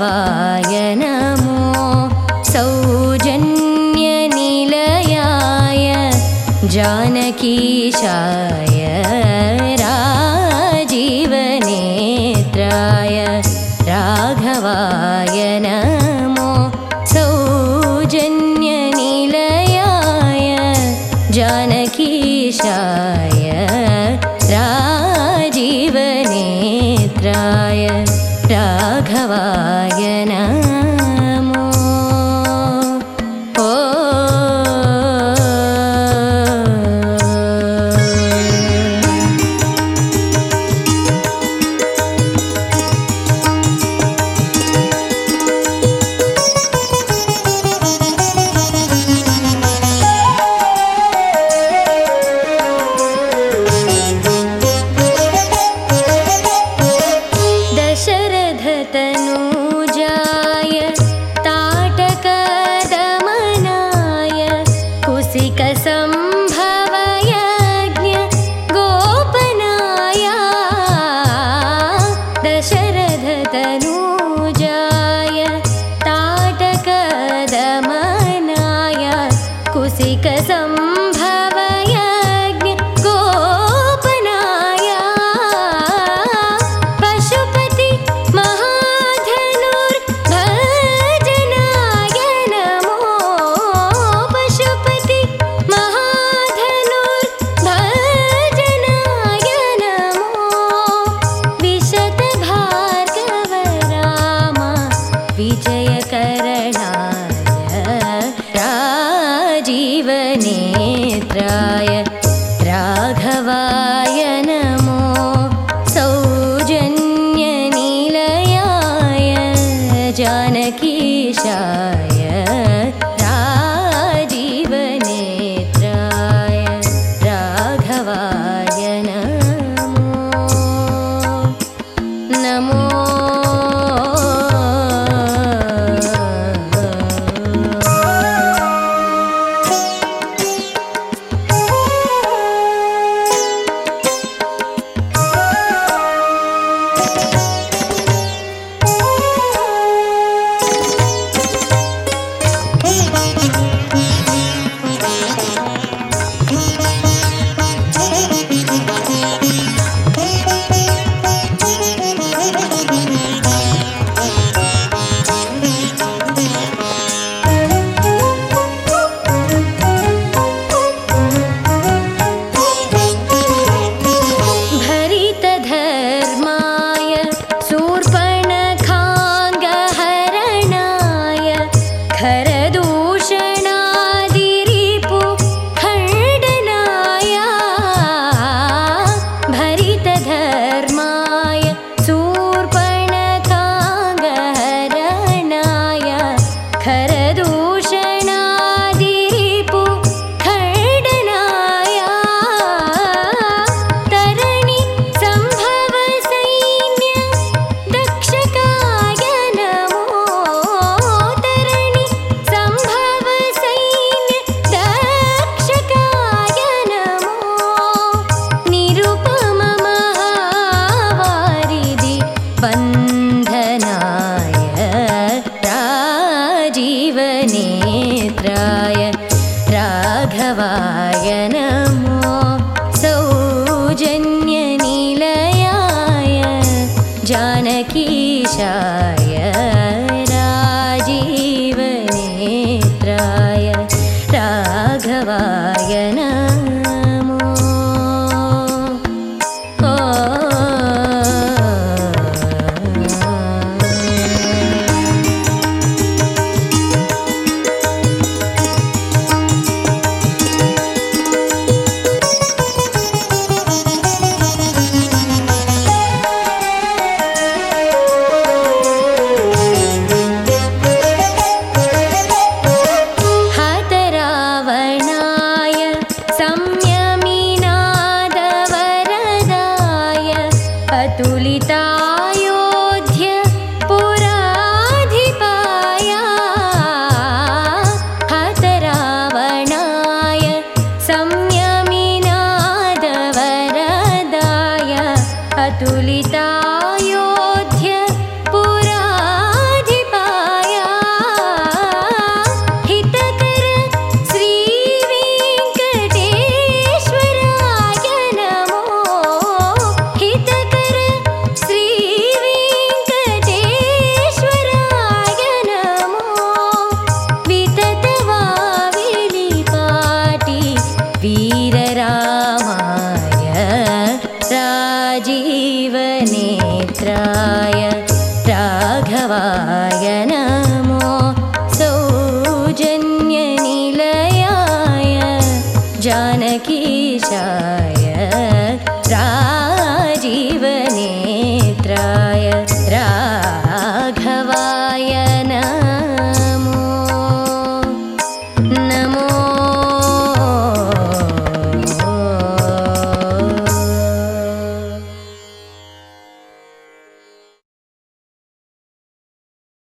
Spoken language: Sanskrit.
वायनमो सौजन्यनिलयाय जानकीशाय राजीवनेत्राय राघवाय नमो सौजन्यनिलयाय जानकीशाय राजीवनेत्राय राघवाय ever माधवाय नमः अतुलितायोध्य पुराधिपाया। हितृ श्रीमी नमो। हितकर् श्रीवी नमो। विदतवामिलिपाटी वीररा जानकी जा